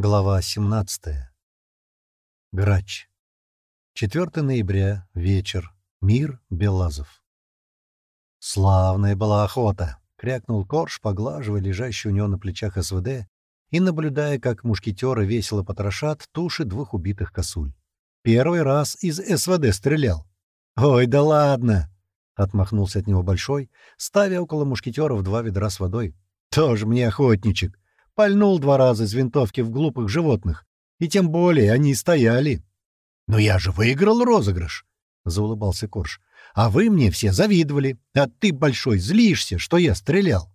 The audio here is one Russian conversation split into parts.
Глава 17. Грач. 4 ноября. Вечер. Мир Белазов. «Славная была охота!» — крякнул Корж, поглаживая лежащий у него на плечах СВД и наблюдая, как мушкетеры весело потрошат туши двух убитых косуль. «Первый раз из СВД стрелял». «Ой, да ладно!» — отмахнулся от него Большой, ставя около мушкетеров два ведра с водой. «Тоже мне охотничек!» Пальнул два раза из винтовки в глупых животных. И тем более они стояли. «Но я же выиграл розыгрыш!» — заулыбался Корж. «А вы мне все завидовали. А ты, Большой, злишься, что я стрелял».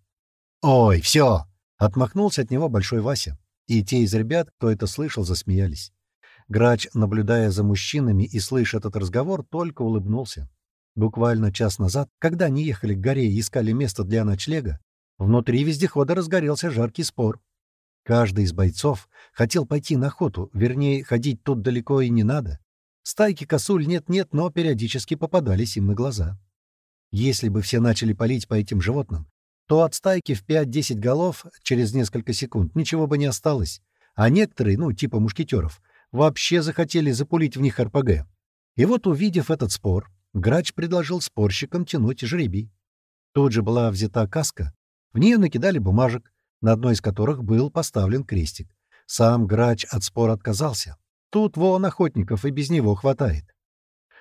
«Ой, все!» — отмахнулся от него Большой Вася. И те из ребят, кто это слышал, засмеялись. Грач, наблюдая за мужчинами и слыша этот разговор, только улыбнулся. Буквально час назад, когда они ехали к горе и искали место для ночлега, внутри вездехода разгорелся жаркий спор. Каждый из бойцов хотел пойти на охоту, вернее, ходить тут далеко и не надо. Стайки косуль нет-нет, но периодически попадались им на глаза. Если бы все начали палить по этим животным, то от стайки в 5-10 голов через несколько секунд ничего бы не осталось, а некоторые, ну, типа мушкетеров, вообще захотели запулить в них РПГ. И вот, увидев этот спор, Грач предложил спорщикам тянуть жребий. Тут же была взята каска, в нее накидали бумажек, на одной из которых был поставлен крестик. Сам грач от спора отказался. Тут вон охотников и без него хватает.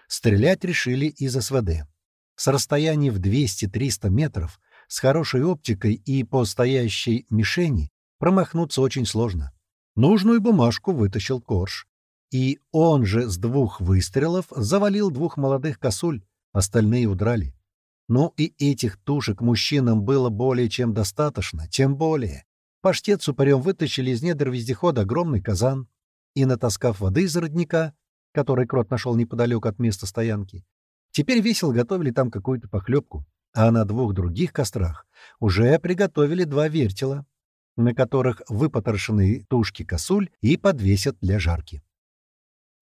Стрелять решили из СВД. С расстояния в 200-300 метров, с хорошей оптикой и по стоящей мишени промахнуться очень сложно. Нужную бумажку вытащил Корж. И он же с двух выстрелов завалил двух молодых косуль, остальные удрали. Ну и этих тушек мужчинам было более чем достаточно, тем более. Паштет с упырем вытащили из недр вездехода огромный казан и, натаскав воды из родника, который крот нашел неподалеку от места стоянки, теперь весело готовили там какую-то похлебку, а на двух других кострах уже приготовили два вертела, на которых выпотрошены тушки косуль и подвесят для жарки.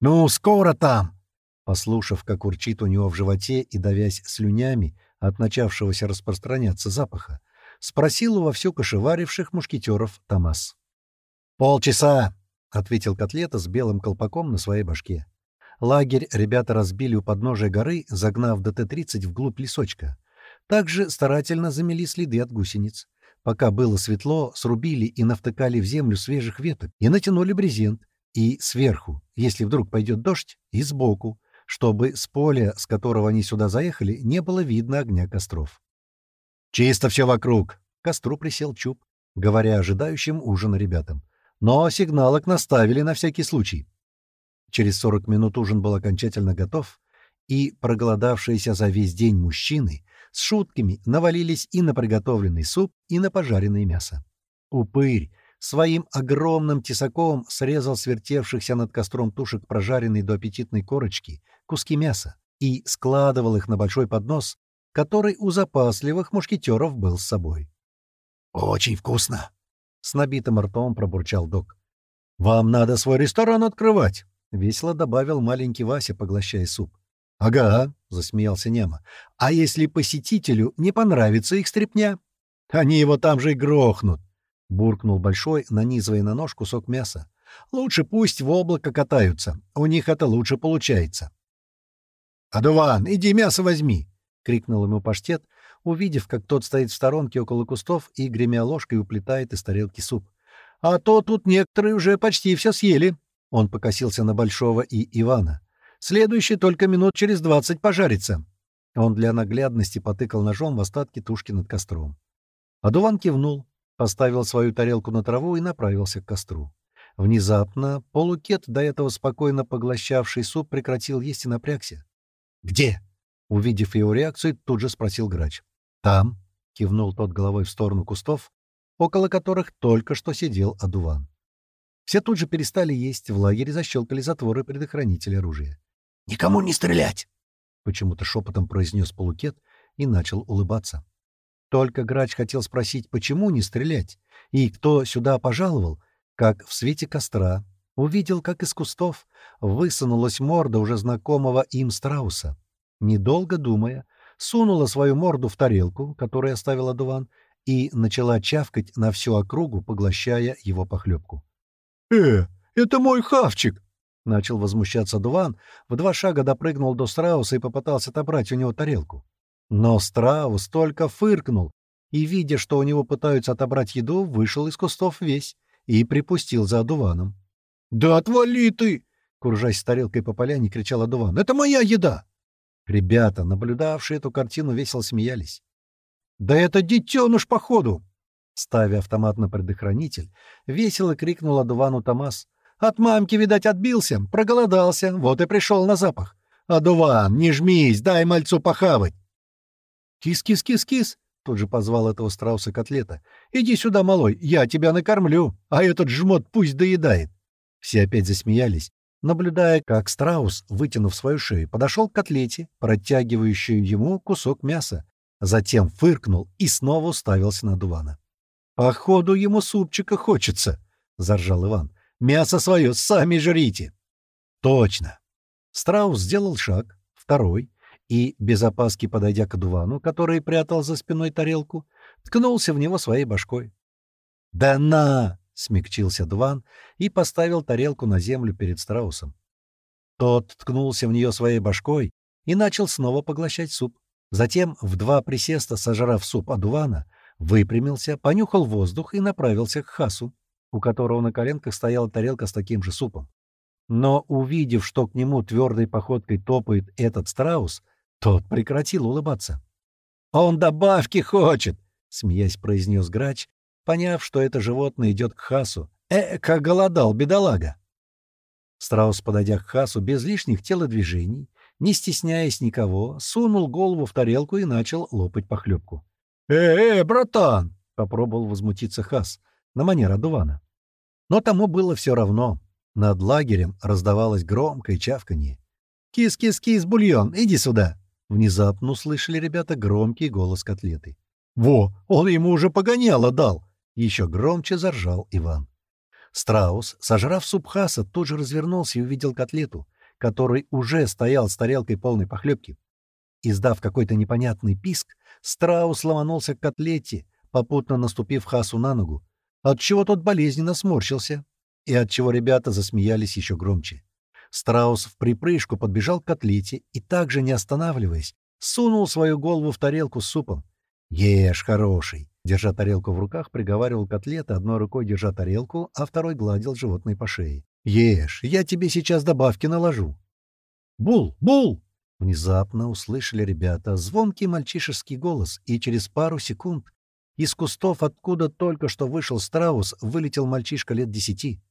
«Ну, скоро там!» Послушав, как урчит у него в животе и давясь слюнями, от начавшегося распространяться запаха, спросил у вовсю кошеваривших мушкетеров Томас. «Полчаса!» — ответил котлета с белым колпаком на своей башке. Лагерь ребята разбили у подножия горы, загнав ДТ-30 вглубь лесочка. Также старательно замели следы от гусениц. Пока было светло, срубили и навтыкали в землю свежих веток и натянули брезент. И сверху, если вдруг пойдет дождь, и сбоку, чтобы с поля, с которого они сюда заехали, не было видно огня костров. «Чисто все вокруг!» — костру присел Чуб, говоря ожидающим ужина ребятам. «Но сигналок наставили на всякий случай». Через сорок минут ужин был окончательно готов, и проголодавшиеся за весь день мужчины с шутками навалились и на приготовленный суп, и на пожаренное мясо. Упырь своим огромным тесаком срезал свертевшихся над костром тушек прожаренной до аппетитной корочки куски мяса и складывал их на большой поднос, который у запасливых мушкетеров был с собой. «Очень вкусно!» — с набитым ртом пробурчал док. «Вам надо свой ресторан открывать!» — весело добавил маленький Вася, поглощая суп. «Ага», — засмеялся Нема. «А если посетителю не понравится их стряпня? Они его там же и грохнут!» — буркнул Большой, нанизывая на нож кусок мяса. «Лучше пусть в облако катаются, у них это лучше получается». «Адуван, иди мясо возьми!» — крикнул ему паштет, увидев, как тот стоит в сторонке около кустов и, гремя ложкой, уплетает из тарелки суп. «А то тут некоторые уже почти все съели!» Он покосился на Большого и Ивана. «Следующий только минут через двадцать пожарится!» Он для наглядности потыкал ножом в остатки тушки над костром. Адуван кивнул, поставил свою тарелку на траву и направился к костру. Внезапно полукет, до этого спокойно поглощавший суп, прекратил есть и напрягся. «Где?» Увидев его реакцию, тут же спросил грач. «Там», — кивнул тот головой в сторону кустов, около которых только что сидел одуван. Все тут же перестали есть, в лагере защелкали затворы предохранителя оружия. «Никому не стрелять!» — почему-то шепотом произнес полукет и начал улыбаться. Только грач хотел спросить, почему не стрелять, и кто сюда пожаловал, как в свете костра увидел, как из кустов высунулась морда уже знакомого им страуса. Недолго думая, сунула свою морду в тарелку, которую оставил одуван, и начала чавкать на всю округу, поглощая его похлебку. «Э, это мой хавчик!» — начал возмущаться Дуван, в два шага допрыгнул до страуса и попытался отобрать у него тарелку. Но страус только фыркнул и, видя, что у него пытаются отобрать еду, вышел из кустов весь и припустил за Дуваном. «Да отвали ты!» — кружась с тарелкой по поляне, кричал Дуван. «Это моя еда!» Ребята, наблюдавшие эту картину, весело смеялись. «Да это детеныш, походу!» Ставя автомат на предохранитель, весело крикнул Адувану Томас. «От мамки, видать, отбился, проголодался, вот и пришел на запах. Адуван, не жмись, дай мальцу похавать!» «Кис-кис-кис-кис!» — тут же позвал этого страуса котлета. «Иди сюда, малой, я тебя накормлю, а этот жмот пусть доедает!» Все опять засмеялись, наблюдая, как страус, вытянув свою шею, подошел к котлете, протягивающую ему кусок мяса, затем фыркнул и снова уставился на Дувана. «Походу, ему супчика хочется», — заржал Иван. «Мясо свое сами жрите». «Точно». Страус сделал шаг, второй, и, без опаски подойдя к Дувану, который прятал за спиной тарелку, ткнулся в него своей башкой. «Да на!» — смягчился Дуван и поставил тарелку на землю перед страусом. Тот ткнулся в нее своей башкой и начал снова поглощать суп. Затем, в два присеста сожрав суп одувана, выпрямился, понюхал воздух и направился к Хасу, у которого на коленках стояла тарелка с таким же супом. Но, увидев, что к нему твердой походкой топает этот страус, тот прекратил улыбаться. «Он добавки хочет!» — смеясь произнес грач, поняв, что это животное идет к Хасу. «Э, как голодал, бедолага!» Страус, подойдя к Хасу без лишних телодвижений, не стесняясь никого, сунул голову в тарелку и начал лопать похлебку. «Э, э, братан!» — попробовал возмутиться Хас на манер одувана. Но тому было все равно. Над лагерем раздавалось громкое чавканье. «Кис-кис-кис, бульон, иди сюда!» Внезапно услышали ребята громкий голос котлеты. «Во, он ему уже погоняло дал!» Еще громче заржал Иван. Страус, сожрав суп Хаса, тут же развернулся и увидел котлету — который уже стоял с тарелкой полной похлебки. Издав какой-то непонятный писк, страус ломанулся к котлете, попутно наступив Хасу на ногу, отчего тот болезненно сморщился, и отчего ребята засмеялись еще громче. Страус в припрыжку подбежал к котлете и, также не останавливаясь, сунул свою голову в тарелку с супом. «Ешь, хороший!» Держа тарелку в руках, приговаривал котлета, одной рукой держа тарелку, а второй гладил животное по шее. Ешь, я тебе сейчас добавки наложу. Бул, бул! Внезапно услышали ребята звонкий мальчишеский голос, и через пару секунд из кустов, откуда только что вышел страус, вылетел мальчишка лет десяти.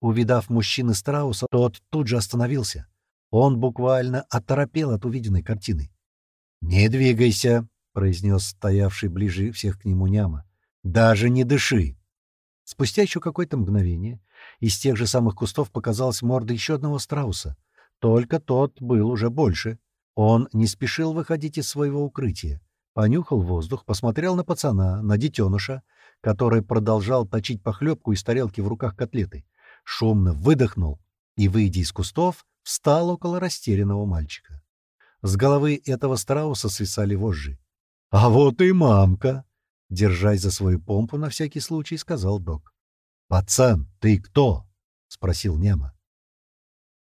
Увидав мужчины страуса, тот тут же остановился. Он буквально оторопел от увиденной картины. «Не двигайся», — произнес стоявший ближе всех к нему няма. «Даже не дыши». Спустя еще какое-то мгновение из тех же самых кустов показалась морда еще одного страуса. Только тот был уже больше. Он не спешил выходить из своего укрытия. Понюхал воздух, посмотрел на пацана, на детеныша, который продолжал точить похлебку из тарелки в руках котлеты. Шумно выдохнул и, выйдя из кустов, встал около растерянного мальчика. С головы этого страуса свисали вожжи. «А вот и мамка!» Держась за свою помпу на всякий случай, сказал док. «Пацан, ты кто?» — спросил Нема.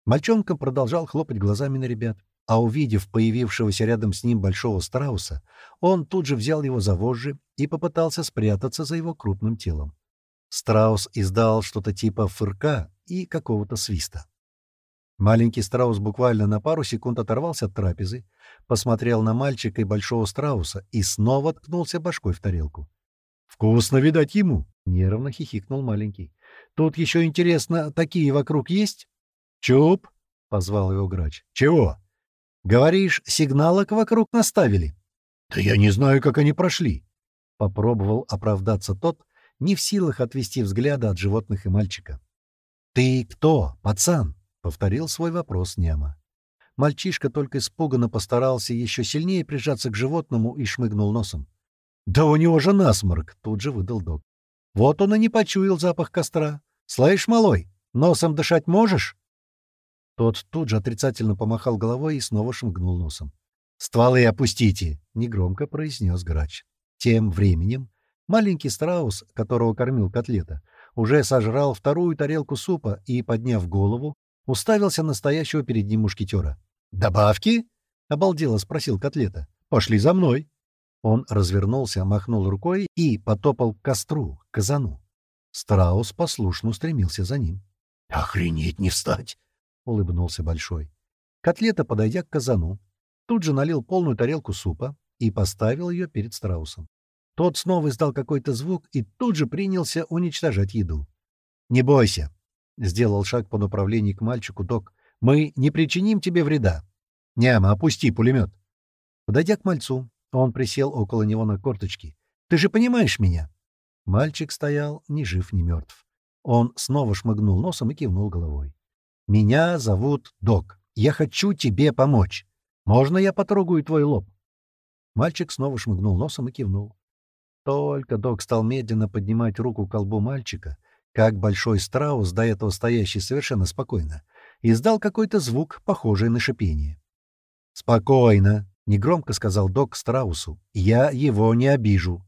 Мальчонка продолжал хлопать глазами на ребят, а увидев появившегося рядом с ним большого страуса, он тут же взял его за вожжи и попытался спрятаться за его крупным телом. Страус издал что-то типа фырка и какого-то свиста. Маленький страус буквально на пару секунд оторвался от трапезы, посмотрел на мальчика и большого страуса и снова ткнулся башкой в тарелку. «Вкусно, видать, ему!» — нервно хихикнул маленький. «Тут еще интересно, такие вокруг есть?» «Чуп!» — позвал его грач. «Чего?» «Говоришь, сигналок вокруг наставили?» «Да я не знаю, как они прошли!» Попробовал оправдаться тот, не в силах отвести взгляда от животных и мальчика. «Ты кто, пацан?» — повторил свой вопрос Нема. Мальчишка только испуганно постарался еще сильнее прижаться к животному и шмыгнул носом. «Да у него же насморк!» — тут же выдал док. «Вот он и не почуял запах костра. Слышь, малой, носом дышать можешь?» Тот тут же отрицательно помахал головой и снова шмыгнул носом. «Стволы опустите!» — негромко произнес грач. Тем временем маленький страус, которого кормил котлета, уже сожрал вторую тарелку супа и, подняв голову, уставился на стоящего перед ним мушкетера. «Добавки?» — обалдело спросил котлета. «Пошли за мной». Он развернулся, махнул рукой и потопал к костру, к казану. Страус послушно устремился за ним. «Охренеть не встать!» — улыбнулся Большой. Котлета, подойдя к казану, тут же налил полную тарелку супа и поставил ее перед страусом. Тот снова издал какой-то звук и тут же принялся уничтожать еду. «Не бойся!» — сделал шаг по направлению к мальчику док. «Мы не причиним тебе вреда. Няма, опусти пулемет!» Подойдя к мальцу, он присел около него на корточки. «Ты же понимаешь меня?» Мальчик стоял ни жив, ни мертв. Он снова шмыгнул носом и кивнул головой. «Меня зовут Док. Я хочу тебе помочь. Можно я потрогаю твой лоб?» Мальчик снова шмыгнул носом и кивнул. Только Док стал медленно поднимать руку к колбу мальчика, как большой страус, до этого стоящий совершенно спокойно, издал какой-то звук, похожий на шипение. «Спокойно», — негромко сказал Док страусу, — «я его не обижу».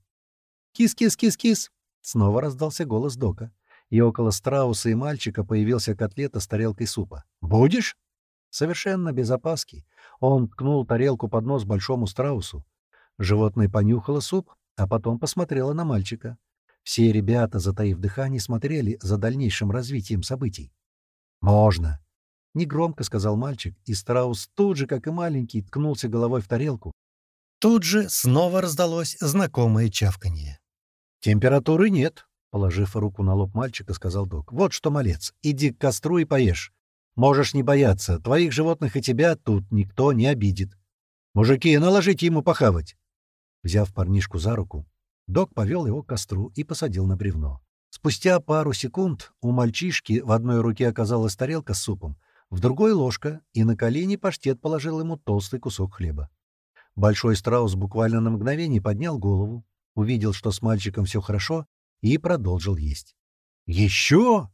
«Кис-кис-кис-кис!» — снова раздался голос Дока и около страуса и мальчика появился котлета с тарелкой супа. «Будешь?» Совершенно без опаски. Он ткнул тарелку под нос большому страусу. Животное понюхало суп, а потом посмотрело на мальчика. Все ребята, затаив дыхание, смотрели за дальнейшим развитием событий. «Можно!» — негромко сказал мальчик, и страус тут же, как и маленький, ткнулся головой в тарелку. Тут же снова раздалось знакомое чавканье. «Температуры нет», Положив руку на лоб мальчика, сказал док. «Вот что, малец, иди к костру и поешь. Можешь не бояться, твоих животных и тебя тут никто не обидит. Мужики, наложите ему похавать». Взяв парнишку за руку, док повел его к костру и посадил на бревно. Спустя пару секунд у мальчишки в одной руке оказалась тарелка с супом, в другой — ложка, и на колени паштет положил ему толстый кусок хлеба. Большой страус буквально на мгновение поднял голову, увидел, что с мальчиком все хорошо, и продолжил есть. «Еще?»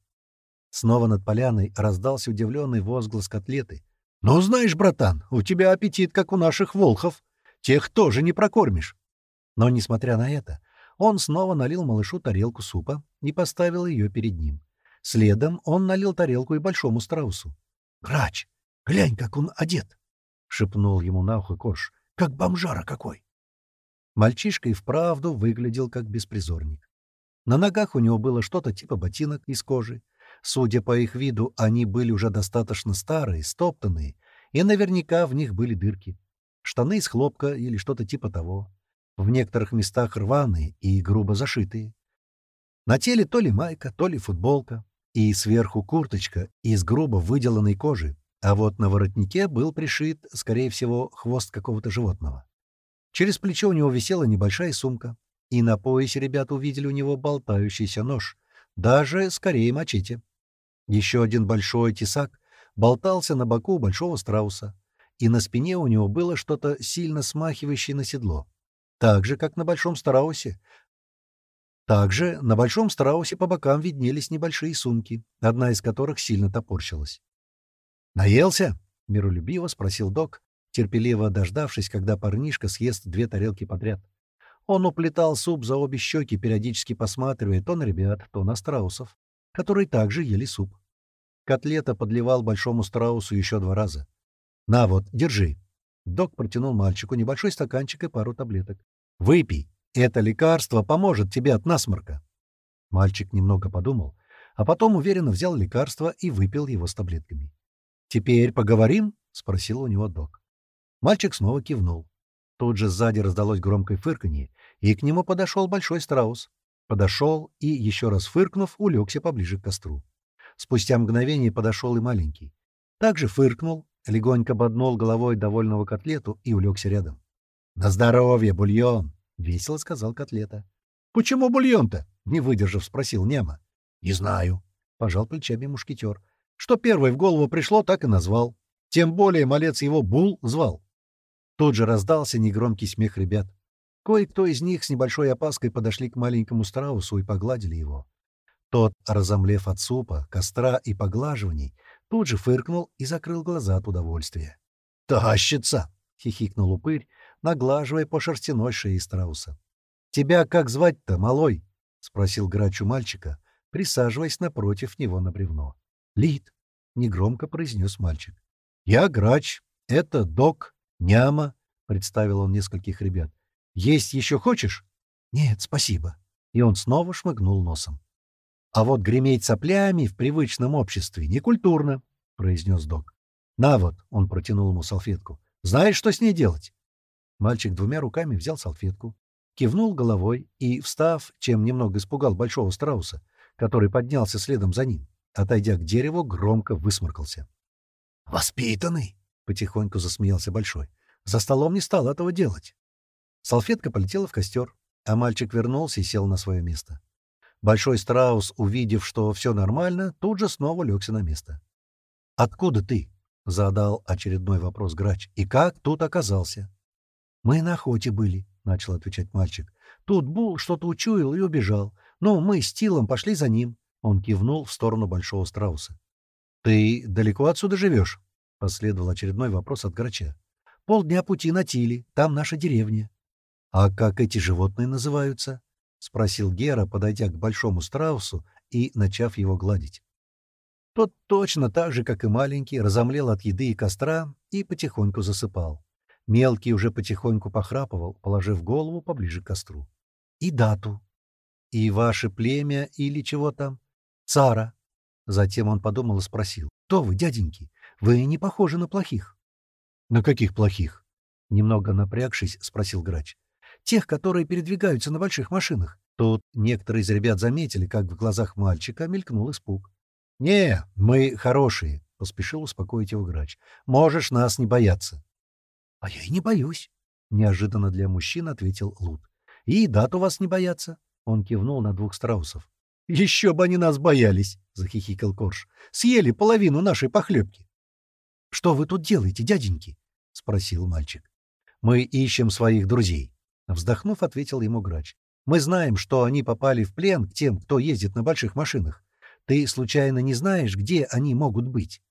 Снова над поляной раздался удивленный возглас котлеты. «Ну, знаешь, братан, у тебя аппетит, как у наших волхов. Тех тоже не прокормишь». Но, несмотря на это, он снова налил малышу тарелку супа и поставил ее перед ним. Следом он налил тарелку и большому страусу. «Грач, глянь, как он одет!» — шепнул ему на ухо Корж. «Как бомжара какой!» Мальчишка и вправду выглядел как беспризорник. На ногах у него было что-то типа ботинок из кожи. Судя по их виду, они были уже достаточно старые, стоптанные, и наверняка в них были дырки. Штаны из хлопка или что-то типа того. В некоторых местах рваные и грубо зашитые. На теле то ли майка, то ли футболка, и сверху курточка из грубо выделанной кожи, а вот на воротнике был пришит, скорее всего, хвост какого-то животного. Через плечо у него висела небольшая сумка, и на поясе ребята увидели у него болтающийся нож, даже скорее мачете. Еще один большой тесак болтался на боку большого страуса, и на спине у него было что-то сильно смахивающее на седло. Так же, как на большом страусе. Также на большом страусе по бокам виднелись небольшие сумки, одна из которых сильно топорщилась. «Наелся?» — миролюбиво спросил док, терпеливо дождавшись, когда парнишка съест две тарелки подряд. Он уплетал суп за обе щеки, периодически посматривая то на ребят, то на страусов, которые также ели суп. Котлета подливал большому страусу еще два раза. «На вот, держи». Док протянул мальчику небольшой стаканчик и пару таблеток. «Выпей. Это лекарство поможет тебе от насморка». Мальчик немного подумал, а потом уверенно взял лекарство и выпил его с таблетками. «Теперь поговорим?» — спросил у него док. Мальчик снова кивнул. Тут же сзади раздалось громкое фырканье, и к нему подошел большой страус. Подошел и, еще раз фыркнув, улегся поближе к костру. Спустя мгновение подошел и маленький. Также фыркнул, легонько боднул головой довольного котлету и улегся рядом. «На здоровье, бульон!» — весело сказал котлета. «Почему бульон-то?» — не выдержав, спросил Нема. «Не знаю», — пожал плечами мушкетер. «Что первое в голову пришло, так и назвал. Тем более малец его Бул звал. Тут же раздался негромкий смех ребят. Кое-кто из них с небольшой опаской подошли к маленькому страусу и погладили его. Тот, разомлев от супа, костра и поглаживаний, тут же фыркнул и закрыл глаза от удовольствия. «Тащится!» — хихикнул упырь, наглаживая по шерстяной шее страуса. «Тебя как звать-то, малой?» — спросил грач у мальчика, присаживаясь напротив него на бревно. «Лид!» — негромко произнес мальчик. «Я грач. Это док, няма», — представил он нескольких ребят. «Есть еще хочешь?» «Нет, спасибо». И он снова шмыгнул носом. «А вот греметь соплями в привычном обществе некультурно», — произнес док. «На вот», — он протянул ему салфетку. «Знаешь, что с ней делать?» Мальчик двумя руками взял салфетку, кивнул головой и, встав, чем немного испугал большого страуса, который поднялся следом за ним, отойдя к дереву, громко высморкался. «Воспитанный!» — потихоньку засмеялся Большой. «За столом не стал этого делать». Салфетка полетела в костер, а мальчик вернулся и сел на свое место. Большой страус, увидев, что все нормально, тут же снова легся на место. «Откуда ты?» — задал очередной вопрос грач. «И как тут оказался?» «Мы на охоте были», — начал отвечать мальчик. «Тут Бул что-то учуял и убежал. Но мы с Тилом пошли за ним». Он кивнул в сторону большого страуса. «Ты далеко отсюда живешь?» — последовал очередной вопрос от грача. «Полдня пути на Тиле. Там наша деревня». «А как эти животные называются?» — спросил Гера, подойдя к большому страусу и начав его гладить. Тот точно так же, как и маленький, разомлел от еды и костра и потихоньку засыпал. Мелкий уже потихоньку похрапывал, положив голову поближе к костру. «И дату. И ваше племя или чего там? Цара». Затем он подумал и спросил. «Кто вы, дяденьки? Вы не похожи на плохих». «На каких плохих?» Немного напрягшись, спросил грач. «Тех, которые передвигаются на больших машинах». Тут некоторые из ребят заметили, как в глазах мальчика мелькнул испуг. «Не, мы хорошие», — поспешил успокоить его грач. «Можешь нас не бояться». «А я и не боюсь», — неожиданно для мужчин ответил Лут. «И дату вас не боятся», — он кивнул на двух страусов. «Еще бы они нас боялись!» — захихикал Корж. «Съели половину нашей похлебки!» «Что вы тут делаете, дяденьки?» — спросил мальчик. «Мы ищем своих друзей», — вздохнув, ответил ему грач. «Мы знаем, что они попали в плен к тем, кто ездит на больших машинах. Ты, случайно, не знаешь, где они могут быть?»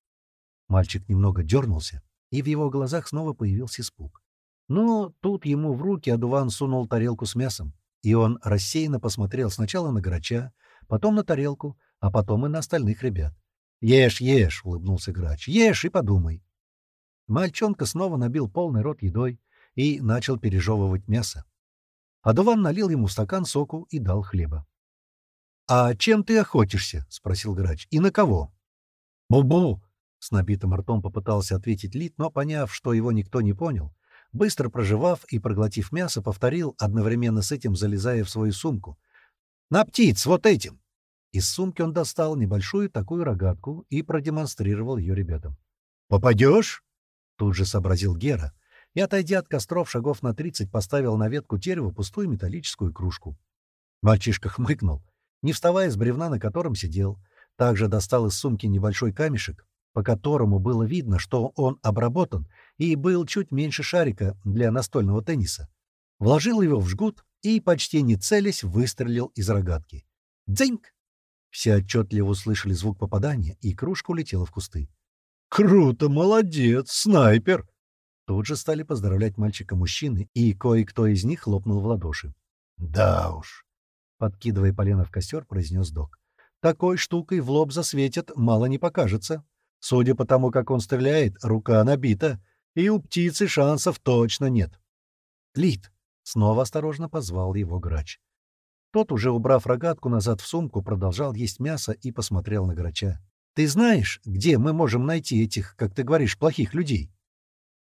Мальчик немного дернулся, и в его глазах снова появился испуг. Но тут ему в руки одуван сунул тарелку с мясом, и он рассеянно посмотрел сначала на грача, потом на тарелку, а потом и на остальных ребят. «Ешь, ешь!» — улыбнулся грач. «Ешь и подумай!» Мальчонка снова набил полный рот едой и начал пережевывать мясо. Адуван налил ему стакан соку и дал хлеба. «А чем ты охотишься?» — спросил грач. «И на кого?» «Бу-бу!» С набитым ртом попытался ответить Лит, но, поняв, что его никто не понял, быстро проживав и проглотив мясо, повторил, одновременно с этим залезая в свою сумку. «На птиц, вот этим!» Из сумки он достал небольшую такую рогатку и продемонстрировал ее ребятам. «Попадешь?» — тут же сообразил Гера, и, отойдя от костров шагов на тридцать, поставил на ветку дерева пустую металлическую кружку. Мальчишка хмыкнул, не вставая с бревна, на котором сидел. Также достал из сумки небольшой камешек, по которому было видно, что он обработан и был чуть меньше шарика для настольного тенниса. Вложил его в жгут и, почти не целясь, выстрелил из рогатки. «Дзиньк!» Все отчетливо услышали звук попадания, и кружка улетела в кусты. «Круто! Молодец! Снайпер!» Тут же стали поздравлять мальчика-мужчины, и кое-кто из них хлопнул в ладоши. «Да уж!» — подкидывая полено в костер, произнес док. «Такой штукой в лоб засветят, мало не покажется». Судя по тому, как он стреляет, рука набита, и у птицы шансов точно нет. «Лид!» — снова осторожно позвал его грач. Тот, уже убрав рогатку назад в сумку, продолжал есть мясо и посмотрел на грача. «Ты знаешь, где мы можем найти этих, как ты говоришь, плохих людей?»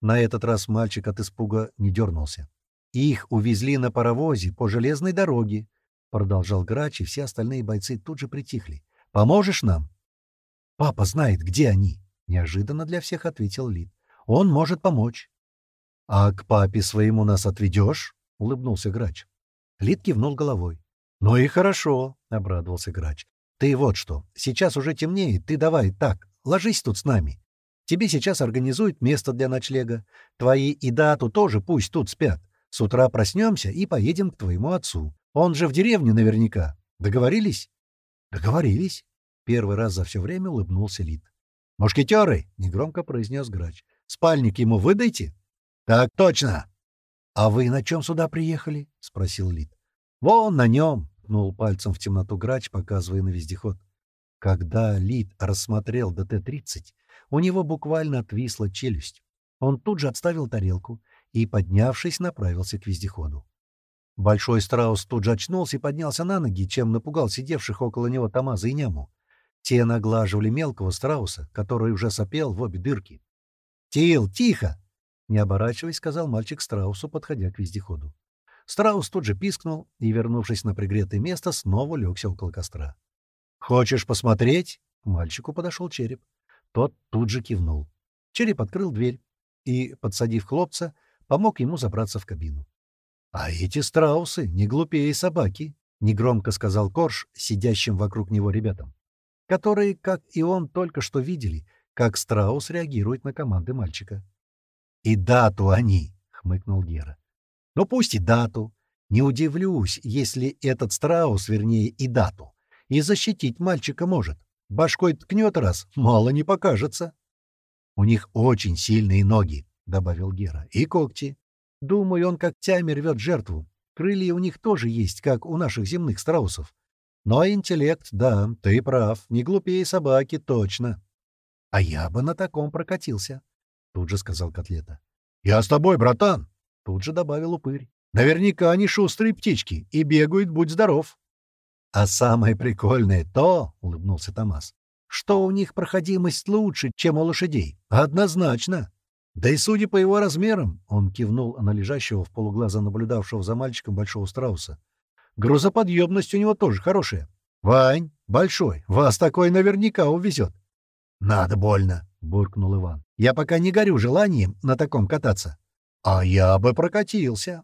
На этот раз мальчик от испуга не дернулся. «Их увезли на паровозе по железной дороге», — продолжал грач, и все остальные бойцы тут же притихли. «Поможешь нам?» «Папа знает, где они», — неожиданно для всех ответил Лид. «Он может помочь». «А к папе своему нас отведешь?» — улыбнулся Грач. Лид кивнул головой. «Ну и хорошо», — обрадовался Грач. «Ты вот что, сейчас уже темнеет, ты давай так, ложись тут с нами. Тебе сейчас организуют место для ночлега. Твои и дату тоже пусть тут спят. С утра проснемся и поедем к твоему отцу. Он же в деревне наверняка. Договорились?» «Договорились», Первый раз за все время улыбнулся Лид. «Мушкетеры!» — негромко произнес грач. «Спальник ему выдайте?» «Так точно!» «А вы на чем сюда приехали?» — спросил Лид. «Вон на нем!» ткнул пальцем в темноту грач, показывая на вездеход. Когда Лид рассмотрел ДТ-30, у него буквально отвисла челюсть. Он тут же отставил тарелку и, поднявшись, направился к вездеходу. Большой страус тут же очнулся и поднялся на ноги, чем напугал сидевших около него Тамаза и Няму. Те наглаживали мелкого страуса, который уже сопел в обе дырки. «Тил, тихо!» — не оборачиваясь, сказал мальчик страусу, подходя к вездеходу. Страус тут же пискнул и, вернувшись на пригретое место, снова легся около костра. «Хочешь посмотреть?» — к мальчику подошел череп. Тот тут же кивнул. Череп открыл дверь и, подсадив хлопца, помог ему забраться в кабину. «А эти страусы не глупее собаки», — негромко сказал Корж, сидящим вокруг него ребятам, которые, как и он, только что видели, как страус реагирует на команды мальчика. «И дату они», — хмыкнул Гера. «Ну пусть и дату. Не удивлюсь, если этот страус, вернее, и дату, и защитить мальчика может. Башкой ткнет раз, мало не покажется. — У них очень сильные ноги, — добавил Гера, — и когти. Думаю, он когтями рвет жертву. Крылья у них тоже есть, как у наших земных страусов. Но интеллект, да, ты прав, не глупее собаки, точно. — А я бы на таком прокатился, — тут же сказал Котлета. — Я с тобой, братан, — тут же добавил упырь. — Наверняка они шустрые птички и бегают, будь здоров. «А самое прикольное то, — улыбнулся Томас, — что у них проходимость лучше, чем у лошадей. Однозначно. Да и судя по его размерам, — он кивнул на лежащего в полуглаза наблюдавшего за мальчиком большого страуса, — грузоподъемность у него тоже хорошая. Вань, большой, вас такой наверняка увезет. — Надо больно, — буркнул Иван. — Я пока не горю желанием на таком кататься. — А я бы прокатился,